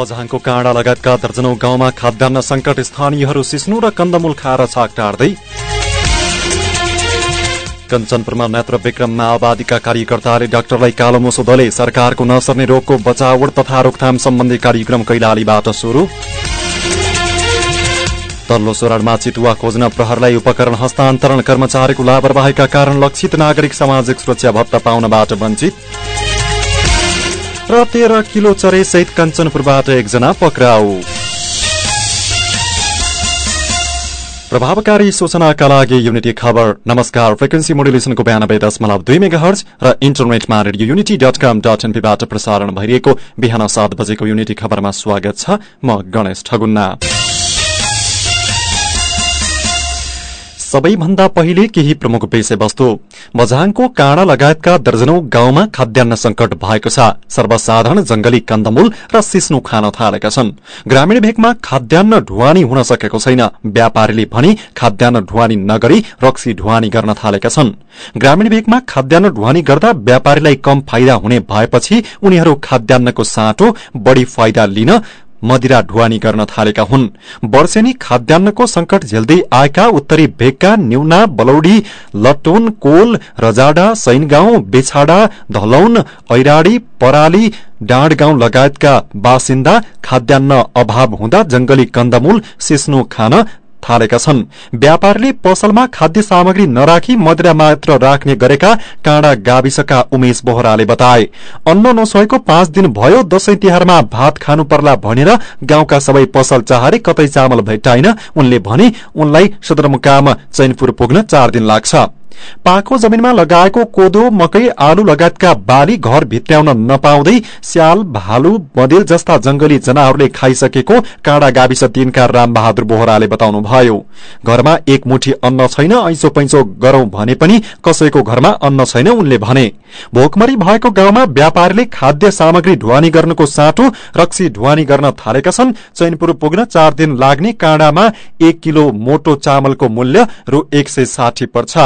बझाङको काँडा लगायतका दर्जनौ गाउँमा खाद्यान्न संकट स्थानीयहरू सिस्नु र कन्दमूल खाएर छाक टार्दै कञ्चनपुरमा नेत्र विक्रम माओवादीका कार्यकर्ताले डाक्टरलाई कालो मोसो दले सरकारको नसर्ने रोगको बचाव तथा रोकथाम सम्बन्धी कार्यक्रम कैलालीबाट शुरू तल्लो सोराडमा चितुवा खोज्न प्रहरलाई उपकरण हस्तान्तरण कर्मचारीको लापरवाहीका कारण लक्षित नागरिक सामाजिक सुरक्षा भत्ता पाउनबाट वञ्चित। र तेह्र किलो चरे सहित कञ्चनपुरबाट एकजना पक्राउ। प्रभावकारी सूचनाका लागि युनिटी खबर। नमस्कार फ्रिक्वेन्सी मोडुलेसनको बयानब्बे दशमलव दुई मेगा हर्ज र इन्टरनेटमा Radio Unity dot com dot एनपीबाट प्रसारण भइरहेको बिहान सात बजेको युनिटी खबरमा स्वागत छ म गणेश ठगुन्ना। सबैभन्दा पहिले केही प्रमुख विषयवस्तु बझाङको काँडा लगायतका दर्जनौ गाउँमा खाद्यान्न संकट भएको छ। सर्वसाधारण जंगली कन्दमूल र सिस्नु खान थालेका छन्। ग्रामीण भेगमा खाद्यान्न ढुवानी हुन सकेको छैन। व्यापारीले भने खाद्यान्न ढुवानी नगरी रक्सी ढुवानी गर्न थालेका छन्। ग्रामीण भेगमा खाद्यान्न ढुवानी गर्दा व्यापारीलाई कम फाइदा हुने भएपछि उनीहरू खाद्यान्नको साटो बढ़ी फाइदा लिन मदिरा ढुवानी गर्न थालेका हुन्। वर्षेनी खाद्यान्नको संकट झेल्दै आएका उत्तरी भेगका न्यूना बलौडी लटोन कोल रजाडा सैनगाउँ बेछाडा धलौन ऐराडी पराली डाँडगाउँ लगायतका बासिन्दा खाद्यान्न अभाव हुँदा जंगली कन्दमूल सिस्नु खान थालेका छन्। व्यापारीले पसलमा खाद्य सामग्री नराखी मदिरा मात्र राख्ने गरेका काँडा गाविसका उमेश बोहराले बताए। अन्न नसहेको पाँच दिन भयो दशैं तिहारमा भात खानु पर्ला भनेर गाउँका सबै पसल चाहरे कतै चामल भेट्टाइन। उनले भने उनलाई सदरमुकाम चैनपुर पुग्न चार दिन लाग्छ। पाखो जमिनमा लगाएको कोदो मकै आलु लगायतका बाली घर भित्र्याउन नपाउँदै स्याल भालु बदेल जस्ता जंगली जनावरले खाइसकेको काँडा गाविस तीनका रामबहादुर बोहराले बताउनुभयो। घरमा एक मुठी अन्न छैन ऐसो पैंचो गरौं भने पनि कसैको घरमा अन्न छैन उनले भने। भोकमरी भएको गाउँमा व्यापारीले खाद्य सामग्री ढुवानी गर्नको साटो रक्सी ढुवानी गर्न थालेका छन्। चैनपुर पुग्न चार दिन लाग्ने काँडामा एक किलो मोटो चामलको मूल्य रु एक सय साठी पर्छ।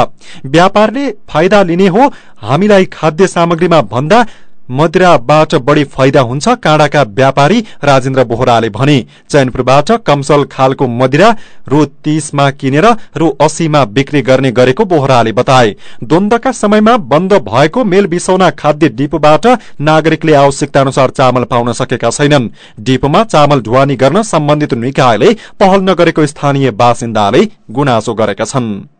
व्यापारले फाइदा लिने हो। हामीलाई खाद्य सामग्रीमा भन्दा मदिराबाट बढ़ी फाइदा हुन्छ काँडाका व्यापारी राजेन्द्र बोहराले भने। चैनपुरबाट कमसल खालको मदिरा रु तीसमा किनेर रु अस्सीमा बिक्री गर्ने गरेको बोहराले बताए। द्वन्दका समयमा बन्द भएको मेल बिसौना खाद्य डिपोबाट नागरिकले आवश्यकता अनुसार चामल पाउन सकेका छैनन्। डिपोमा चामल ढुवानी गर्न सम्बन्धित निकायले पहल नगरेको स्थानीय बासिन्दाले गुनासो गरेका छन्।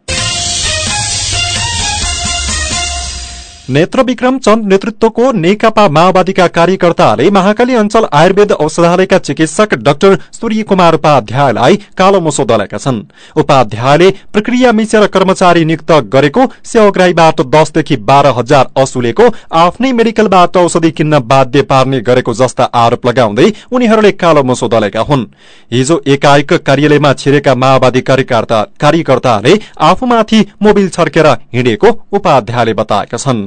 नेत्र विक्रम चन्द नेतृत्वको नेकपा माओवादीका कार्यकर्ताले महाकाली अञ्चल आयुर्वेद औषधालयका चिकित्सक डाक्टर सूर्य कुमार उपाध्यायलाई कालो मोसो दलेका छन्। उपाध्यायले प्रक्रिया मिचेर कर्मचारी नियुक्त गरेको सेवाग्राहीबाट दसदेखि बाह्र हजार असुलेको आफ्नै मेडिकलबाट औषधि किन्न बाध्य पार्ने गरेको जस्ता आरोप लगाउँदै उनीहरूले कालो मोसो दलेका हुन्। हिजो एकाएक कार्यालयमा छिरेका माओवादी कार्यकर्ताले आफूमाथि मोबिल छर्केर हिँडेको उपाध्यायले बताएका छन्।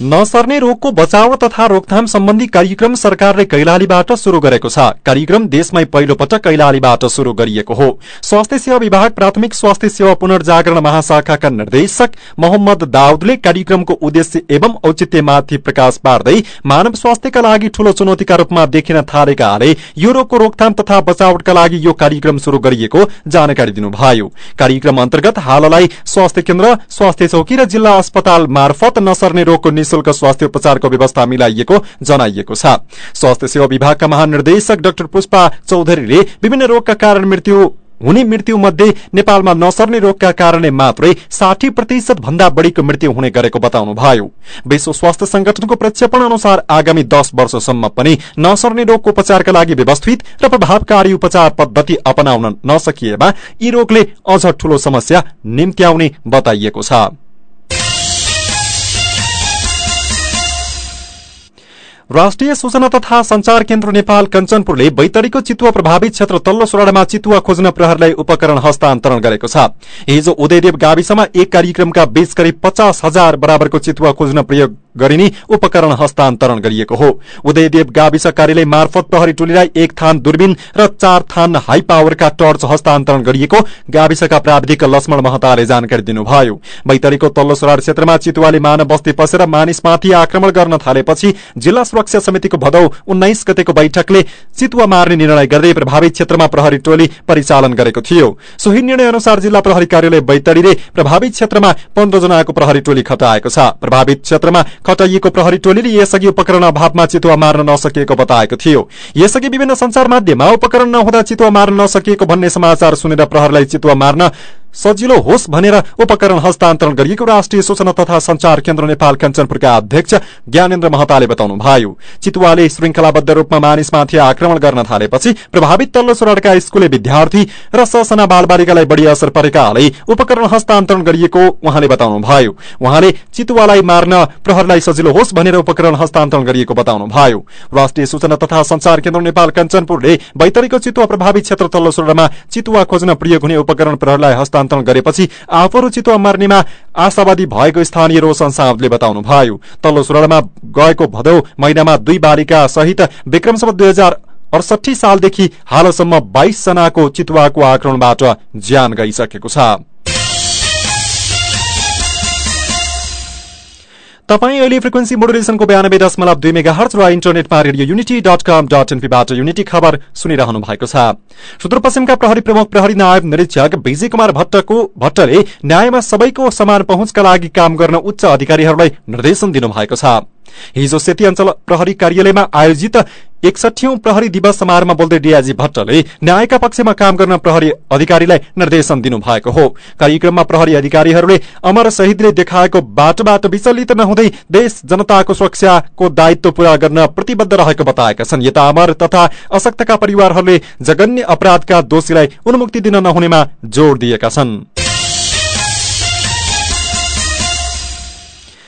नसर्ने रोगको बचाव तथा रोकथाम सम्बन्धी कार्यक्रम सरकारले कैलालीबाट शुरू गरेको छ। कार्यक्रम देशमै पहिलो पटक कैलालीबाट शुरू गरिएको हो। स्वास्थ्य सेवा विभाग प्राथमिक स्वास्थ्य सेवा पुनर्जागरण महाशाखाका निर्देशक मोहम्मद दाउदले कार्यक्रमको उद्देश्य एवं औचित्यमाथि प्रकाश पार्दै मानव स्वास्थ्यका लागि ठूलो चुनौतीका रूपमा देखिन थालेकाले यो रोगको रोकथाम तथा बचावटका लागि यो कार्यक्रम शुरू गरिएको जानकारी दिनुभयो। कार्यक्रम अन्तर्गत हाललाई स्वास्थ्य केन्द्र स्वास्थ्य चौकी र जिल्ला अस्पताल मार्फत नसर्ने रोगको निशुल्क स्वास्थ्य उपचारको व्यवस्था मिलाइएको जनाइएको छ। स्वास्थ्य सेवा विभागका महानिर्देशक डाक्टर पुष्पा चौधरीले विभिन्न रोगका कारण मृत्यु हुने मृत्यु मध्ये नेपालमा नसर्ने रोगका कारणले मात्रै साठी प्रतिशत भन्दा बढ़ीको मृत्यु हुने गरेको बताउनुभयो। विश्व स्वास्थ्य संगठनको प्रक्षेपण अनुसार आगामी दश वर्षसम्म पनि नसर्ने रोगको उपचारका लागि व्यवस्थित र प्रभावकारी उपचार पद्धति अपनाउन नसकिएमा यी रोगले अझ ठूलो समस्या निम्त्याउने बताइएको छ। राष्ट्रिय सूचना तथा संचार केन्द्र नेपाल कञ्चनपुरले बैतडीको चितुवा प्रभावित क्षेत्र तल्लो सोराडामा चितुवा खोज्न प्रहरलाई उपकरण हस्तान्तरण गरेको छ। हिजो उदयदेव गाविसमा एक कार्यक्रमका बीच करिब पचास हजार बराबरको चितुवा खोज्न प्रयोग गरिने उपकरण हस्तान्तरण गरिएको हो। उदयदेव गाविस कार्यालय मार्फत प्रहरी टोलीलाई एक थान दूरबीन र चार थान हाई पावरका टर्च हस्तान्तरण गरिएको गाविसका प्राविधिक लक्ष्मण महताले जानकारी दिनुभयो। बैतडीको तल्लो क्षेत्रमा चितुवाले मानव बस्ती पसेर मानिसमाथि आक्रमण गर्न थालेपछि जिल्ला सुरक्षा समितिको भदौ उन्नाइस गतेको बैठकले चितुवा मार्ने निर्णय गर्दै प्रभावित क्षेत्रमा प्रहरी टोली परिचालन गरेको थियो। सोही निर्णय अनुसार जिल्ला प्रहरी कार्यालय बैतडीले प्रभावित क्षेत्रमा जनाको प्रहरी टोली खटाएको छ। प्रभावित क्षेत्रमा खटाइएको प्रहरी टोलीले यसअघि उपकरण अभावमा चितुवा मार्न नसकिएको बताएको थियो। यसअघि विभिन्न संचार माध्यममा उपकरण नहुँदा चितुवा मार्न नसकिएको भन्ने समाचार सुनेर प्रहरलाई चितुवा मार्न सजिलो होस् भनेर उपकरण हस्तान्तरण गरिएको राष्ट्रिय सूचना तथा संचार केन्द्र नेपाल कञ्चनपुरका अध्यक्ष ज्ञानेन्द्र महताले बताउनुभयो चितुवाले श्रृंखलाबद्ध रूपमा मानिसमाथि आक्रमण गर्न थालेपछि प्रभावित तल्लो सोराडका स्कूले विद्यार्थी र ससना बालबालिकालाई बढ़ी असर परेकाले उपकरण हस्तान्तरण गरिएको उहाँले बताउनुभयो उहाँले चितुवालाई मार्न प्रहरलाई सजिलो होस् भनेर उपकरण हस्तान्तरण गरिएको बताउनुभयो राष्ट्रिय सूचना तथा संचार केन्द्र नेपाल कञ्चनपुरले बैतरीको चितुवा प्रभावित क्षेत्र तल्लो सोराडमा चितुवा खोज्न प्रयोग हुने उपकरण प्रहरलाई हस्तान्तरण गरेपछि आफूहरू चितुवा मार्नेमा आशावादी भएको स्थानीय रोशन सावले बताउनुभयो। तल्लो सुरणमा गएको भदौ महिनामा दुई बालिका सहित विक्रमसम्म दुई हजार अडसठी सालदेखि हालसम्म बाइस जनाको चितुवाको आक्रमणबाट ज्यान गइसकेको छ। तपाईँ अहिले फ्रिक्वेन्सी मोडुलेसनको बयानब्बे दशमलव दुई मेगा हर्च र इन्टरनेटमा Radio Unity dot com dot एनपीबाट Unity खबर सुनिरहनु भएको छ। सुदूरपश्चिमका प्रहरी प्रमुख प्रहरी नायब निरीक्षक विजय कुमार भट्टको भट्टले न्यायमा सबैको समान पहुँचका लागि काम गर्न उच्च अधिकारीहरूलाई निर्देशन दिनुभएको छ। हिजो सेती अञ्चल प्रहरी कार्यालयमा आयोजित एकसठीौं प्रहरी दिवस समारोहमा बोल्दै डीआईजी भट्टले न्यायका पक्षमा काम गर्न प्रहरी अधिकारीलाई निर्देशन दिनुभएको हो। कार्यक्रममा प्रहरी अधिकारीहरूले अमर शहीदले देखाएको बाटोबाट विचलित नहुँदै देश जनताको सुरक्षाको दायित्व पूरा गर्न प्रतिबद्ध रहेको बताएका छन्। यता अमर तथा अशक्तका परिवारहरूले जघन्य अपराधका दोषीलाई उन्मुक्ति दिन नहुनेमा जोड़ दिएका छन्।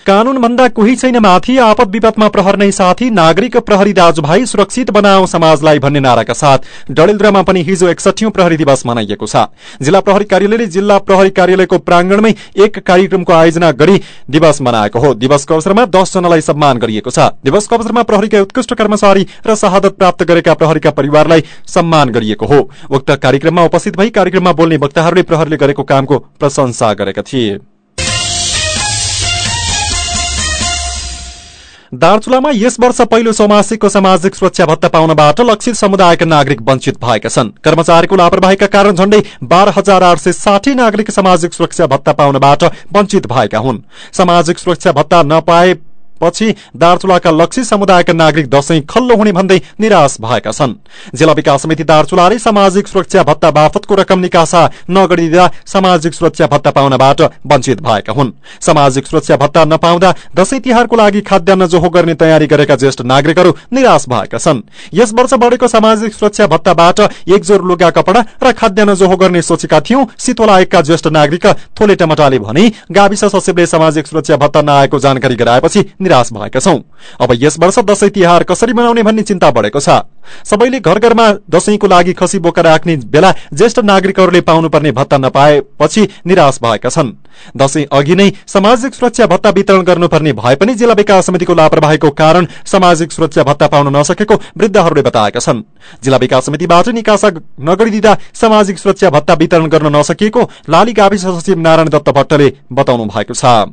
कानून भन्दा कोही छैन माथि आपद विपदमा प्रहर नै साथी नागरिक प्रहरी दाजुभाइ सुरक्षित बनाऊ समाजलाई भन्ने नाराका साथ डडेलद्रामा पनि हिजो एकसठीौं प्रहरी दिवस मनाइएको छ। जिल्ला प्रहरी कार्यालयले जिल्ला प्रहरी कार्यालयको प्रांगणमै एक कार्यक्रमको आयोजना गरी दिवस मनाएको हो। दिवसको अवसरमा दस जनालाई सम्मान गरिएको छ। दिवसको अवसरमा प्रहरीका उत्कृष्ट कर्मचारी र शहादत प्राप्त गरेका प्रहरीका परिवारलाई सम्मान गरिएको हो। उक्त कार्यक्रममा उपस्थित भई कार्यक्रममा बोल्ने वक्ताहरूले प्रहरीले गरेको कामको प्रशंसा गरेका थिए। दार्चुलामा यस वर्ष पहिलो चौमासिकको सामाजिक सुरक्षा भत्ता पाउनबाट लक्षित समुदायका नागरिक वञ्चित भएका छन्। कर्मचारीको लापरवाहीका कारण झण्डै बाह्र हजार आठ सय साठी नागरिक सामाजिक सुरक्षा भत्ता पाउनबाट वञ्चित भएका हुन्। सामाजिक सुरक्षा भत्ता नपाए पछि दार्चुलाका लक्षित समुदायका नागरिक दशैं खल्लो हुने भन्दै निराश भएका छन्। जिल्ला विकास समिति दार्चुलाले सामाजिक सुरक्षा भत्ता बापतको रकम निकासा नगरिदिँदा सामाजिक सुरक्षा भत्ता पाउनबाट वञ्चित भएका हुन्। सामाजिक सुरक्षा भत्ता नपाउँदा दशैं तिहारको लागि खाद्यान्न जोहो गर्ने तयारी गरेका ज्येष्ठ नागरिकहरू निराश भएका छन्। यस वर्ष बढ़ेको सामाजिक सुरक्षा भत्ताबाट एक जोर लुगा कपड़ा र खाद्यान्न जोहो गर्ने सोचेका थियौं शीतला आयोगका ज्येष्ठ नागरिक थोले टमटाले भने गाविस सचिवले सामाजिक सुरक्षा भत्ता नआएको जानकारी गराएपछि निराश भएका छौं। अब यस वर्ष दशैं तिहार कसरी मनाउने भन्ने चिन्ता बढ़ेको छ। सबैले घर घरमा दशैंको लागि खसी बोका राख्ने बेला ज्येष्ठ नागरिकहरूले पाउनुपर्ने भत्ता नपाएपछि निराश भएका छन्। दशैं अघि नै सामाजिक सुरक्षा भत्ता वितरण गर्नुपर्ने भए पनि जिल्ला विकास समितिको लापरवाहीको कारण सामाजिक सुरक्षा भत्ता पाउन नसकेको वृद्धहरूले बताएका छन्। जिल्ला विकास समितिबाट निकासा नगरिदिँदा सामाजिक सुरक्षा भत्ता वितरण गर्न नसकिएको लाली गाविस सचिव नारायण दत्त भट्टले बताउनु भएको छ।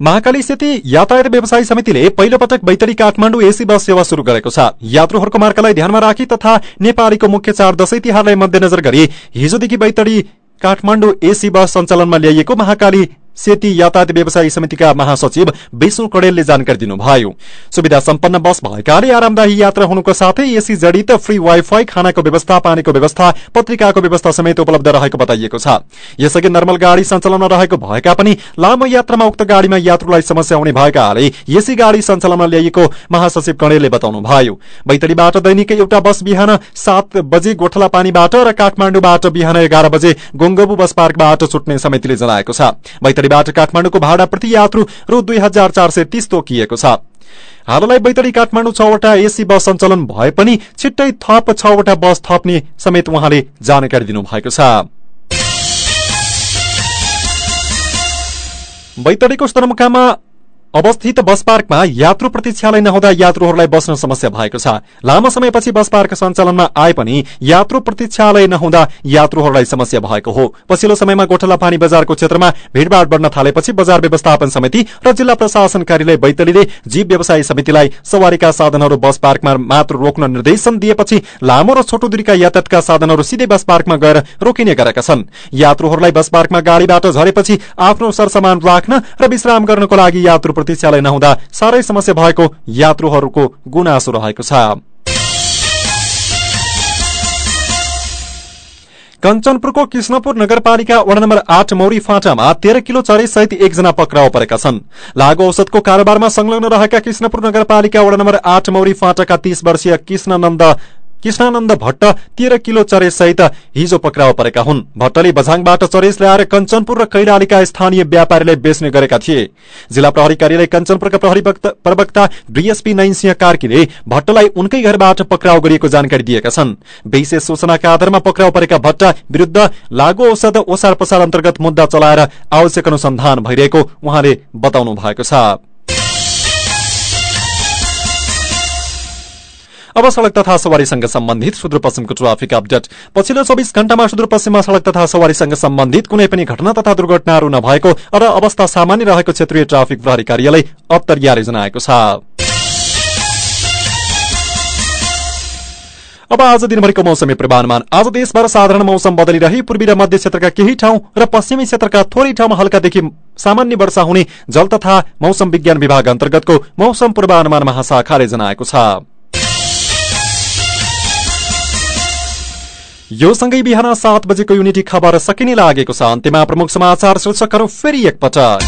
महाकाली स्थिति यातायात व्यवसायी समितिले पहिलो पटक बैतडी काठमाडौँ एसी बस सेवा शुरू गरेको छ। यात्रुहरूको मार्गलाई ध्यानमा राखी तथा नेपालीको मुख्य चाड दशैं तिहारलाई मध्यनजर गरी हिजोदेखि बैतडी काठमाडौँ एसी बस सञ्चालनमा ल्याइएको महाकाली सेती यातायात व्यवसायी समितिका महासचिव विष्णु कडेलले जानकारी दिनुभयो। सुविधा सम्पन्न बस भएकाले आरामदायी यात्रा हुनुको साथै एसी जडित फ्री वाइफाई खानाको व्यवस्था पानीको व्यवस्था पत्रिकाको व्यवस्था समेत उपलब्ध रहेको बताइएको छ। यसअघि नर्मल गाड़ी सञ्चालनमा रहेको भएका पनि लामो यात्रामा उक्त गाड़ीमा यात्रुलाई समस्या हुने भएकाले एसी गाड़ी सञ्चालनमा ल्याइएको महासचिव कणेलले बताउनुभयो। बैतडीबाट दैनिक एउटा बस बिहान सात बजे गोठला पानीबाट र काठमाडौँबाट बिहान एघार बजे गोङ्गबु बस पार्कबाट छुट्ने समितिले जनाएको छ। बैतडीबाट काठमाडौँको भाडा प्रति यात्रु रु दुई हजार चार सय तीस तोकिएको छ। हाललाई बैतडी काठमाडौँ छवटा एसी बस सञ्चालन भए पनि छिट्टै थप छवटा बस थप्ने समेत उहाँले जानकारी दिनुभएको छ। बैतडीको सदरमुकाममा अवस्थित बस पार्कमा यात्रु प्रतीक्षालय नहुँदा यात्रुहरूलाई बस्न समस्या भएको छ। लामो समयपछि बस पार्क सञ्चालनमा आए पनि यात्रु प्रतीक्षालय नहुँदा यात्रुहरूलाई समस्या भएको हो। पछिल्लो समयमा गोठला पानी बजारको क्षेत्रमा भीड़भाड़ बढ़न थालेपछि बजार व्यवस्थापन समिति र जिल्ला प्रशासन कार्यालय बैतलीले जीव व्यवसायी समितिलाई सवारीका साधनहरू बस पार्कमा मात्र रोक्न निर्देशन दिएपछि लामो र छोटो दूरीका यातायातका साधनहरू सिधै बस पार्कमा गएर रोकिने गरेका छन्। यात्रुहरूलाई बस पार्कमा गाड़ीबाट झरेपछि आफ्नो सरसामान राख्न र विश्राम गर्नको लागि यात्रु प्रतीक्षालय नहुँदा साह्रै समस्या भएको यात्रुहरूको गुनासो रहेको छ। कञ्चनपुरको कृष्णपुर नगरपालिका वडा नम्बर आठ मौरी फाँटामा तेह्र किलो चरे सहित एकजना पक्राउ परेका छन्। लागु औषधको कारोबारमा संलग्न रहेका कृष्णपुर नगरपालिका वडा नम्बर आठ मौरी फाँटाका तीस वर्षीय कृष्णनन्द कृष्णानन्द भट्ट तेह्र किलो चरेस सहित हिजो पक्राउ परेका हुन्। भट्टले बझाङबाट चरेस ल्याएर कञ्चनपुर र कैलालीका स्थानीय व्यापारीलाई बेच्ने गरेका थिए। जिल्ला प्रहरी कार्यालय कञ्चनपुरका प्रहरी प्रवक्ता डीएसपी नैनसिंह कार्कीले भट्टलाई उनकै घरबाट पक्राउ गरिएको जानकारी दिएका छन्। विशेष सूचनाका आधारमा पक्राउ परेका भट्ट विरूद्ध लागू औषध ओसार अन्तर्गत मुद्दा चलाएर आवश्यक अनुसन्धान भइरहेको उहाँले बताउनु भएको छ। अब सड़क तथा सवारीसँग सम्बन्धित सुदूरपश्चिमको ट्राफिक अपडेट। पछिल्लो चौबिस घण्टामा सुदूरपश्चिममा सड़क तथा सवारीसँग सम्बन्धित कुनै पनि घटना तथा दुर्घटनाहरू नभएको र अवस्था सामान्य रहेको क्षेत्रीय ट्राफिक प्रहरी कार्यालय अत्तरियाले जनाएको छ। अब आज दिनभरिको मौसमी पूर्वानुमान। आज देशभर साधारण मौसम बदलिरही। पूर्वी र मध्य क्षेत्रका केही ठाउँ र पश्चिमी क्षेत्रका थोरै ठाउँमा हल्कादेखि सामान्य वर्षा हुने जल तथा मौसम विज्ञान विभाग अन्तर्गतको मौसम पूर्वानुमान महाशाखाले जनाएको छ। यो सँगै बिहान सात बजेको युनिटी खबर सकिने लागेको छ। अन्त्यमा प्रमुख समाचार शीर्षकहरू फेरि एकपटक।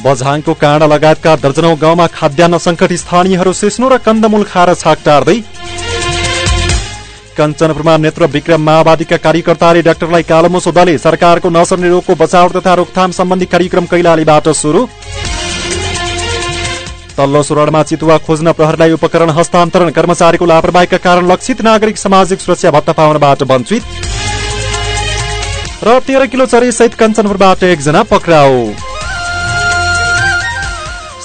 बझाङको काँडा लगायतका दर्जनौ गाउँमा खाद्यान्न संकट स्थानीयहरू सिस्नो र कन्दमूल खाएर छाक टार्दै। कञ्चनपुरमा नेत्र विक्रम माओवादीका कार्यकर्ताले डाक्टरलाई कालोमुसो दले सरकारको नसर्ने रोगको बचाव तथा रोकथाम सम्बन्धी कार्यक्रम कैलालीबाट शुरू तल्लो सुरणमा चितुवा खोज्न प्रहरीलाई उपकरण हस्तान्तरण कर्मचारीको लापरवाहीका कारण लक्षित नागरिक सामाजिक सुरक्षा भत्ता पाउनबाट वञ्चित। र तेह्र किलो चरी सहित कञ्चनपुरबाट एकजना पक्राउ।